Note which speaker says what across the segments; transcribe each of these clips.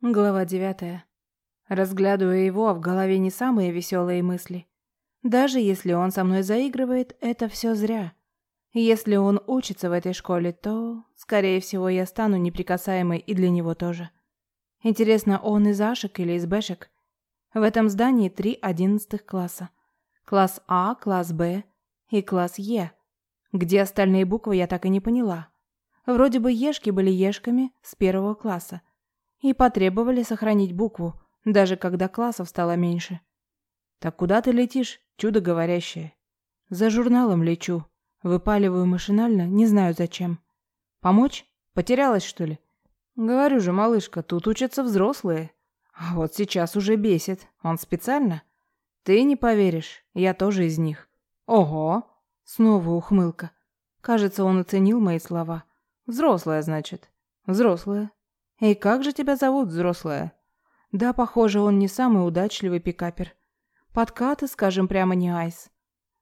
Speaker 1: Глава девятая. Разглядывая его, в голове не самые веселые мысли. Даже если он со мной заигрывает, это все зря. Если он учится в этой школе, то, скорее всего, я стану неприкасаемой и для него тоже. Интересно, он из Ашек или из Бэшек? В этом здании три одиннадцатых класса. Класс А, класс Б и класс Е. Где остальные буквы, я так и не поняла. Вроде бы ешки были ешками с первого класса и потребовали сохранить букву, даже когда классов стало меньше. «Так куда ты летишь, чудо говорящее?» «За журналом лечу. Выпаливаю машинально, не знаю зачем. Помочь? Потерялась, что ли?» «Говорю же, малышка, тут учатся взрослые. А вот сейчас уже бесит. Он специально?» «Ты не поверишь, я тоже из них». «Ого!» Снова ухмылка. Кажется, он оценил мои слова. «Взрослая, значит?» «Взрослая. «Эй, как же тебя зовут, взрослая?» «Да, похоже, он не самый удачливый пикапер. Подкаты, скажем прямо, не айс.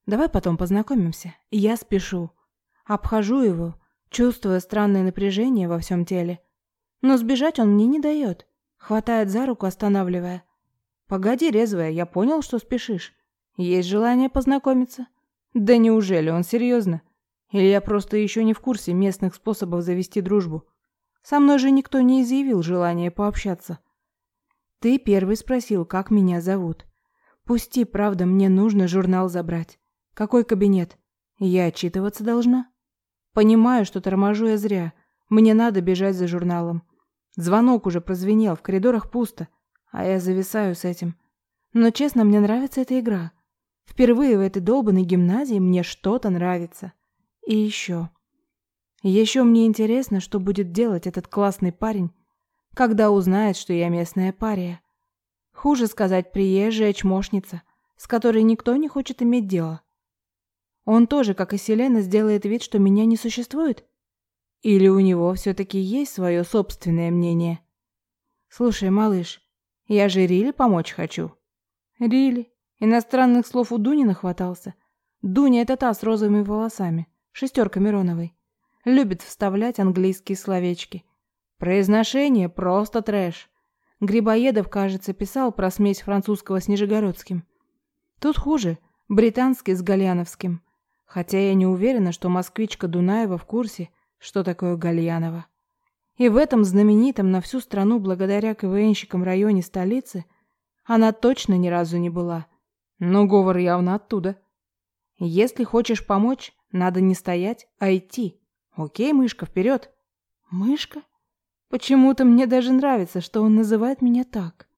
Speaker 1: Давай потом познакомимся. Я спешу. Обхожу его, чувствуя странное напряжение во всем теле. Но сбежать он мне не дает. Хватает за руку, останавливая. «Погоди, резвая, я понял, что спешишь. Есть желание познакомиться?» «Да неужели он серьезно? Или я просто еще не в курсе местных способов завести дружбу?» Со мной же никто не изъявил желания пообщаться. Ты первый спросил, как меня зовут. Пусти, правда, мне нужно журнал забрать. Какой кабинет? Я отчитываться должна? Понимаю, что торможу я зря. Мне надо бежать за журналом. Звонок уже прозвенел, в коридорах пусто, а я зависаю с этим. Но честно, мне нравится эта игра. Впервые в этой долбанной гимназии мне что-то нравится. И еще. Еще мне интересно, что будет делать этот классный парень, когда узнает, что я местная пария. Хуже сказать приезжая чмошница, с которой никто не хочет иметь дело. Он тоже, как и Селена, сделает вид, что меня не существует? Или у него все-таки есть свое собственное мнение? Слушай, малыш, я же Рили помочь хочу. Рили? Иностранных слов у Дуни нахватался. Дуня — это та с розовыми волосами, шестерка Мироновой. Любит вставлять английские словечки. Произношение просто трэш. Грибоедов, кажется, писал про смесь французского с нижегородским. Тут хуже, британский с гальяновским. Хотя я не уверена, что москвичка Дунаева в курсе, что такое Гальянова. И в этом знаменитом на всю страну благодаря КВНщикам районе столицы она точно ни разу не была. Но говор явно оттуда. Если хочешь помочь, надо не стоять, а идти. Окей, мышка, вперед. Мышка? Почему-то мне даже нравится, что он называет меня так.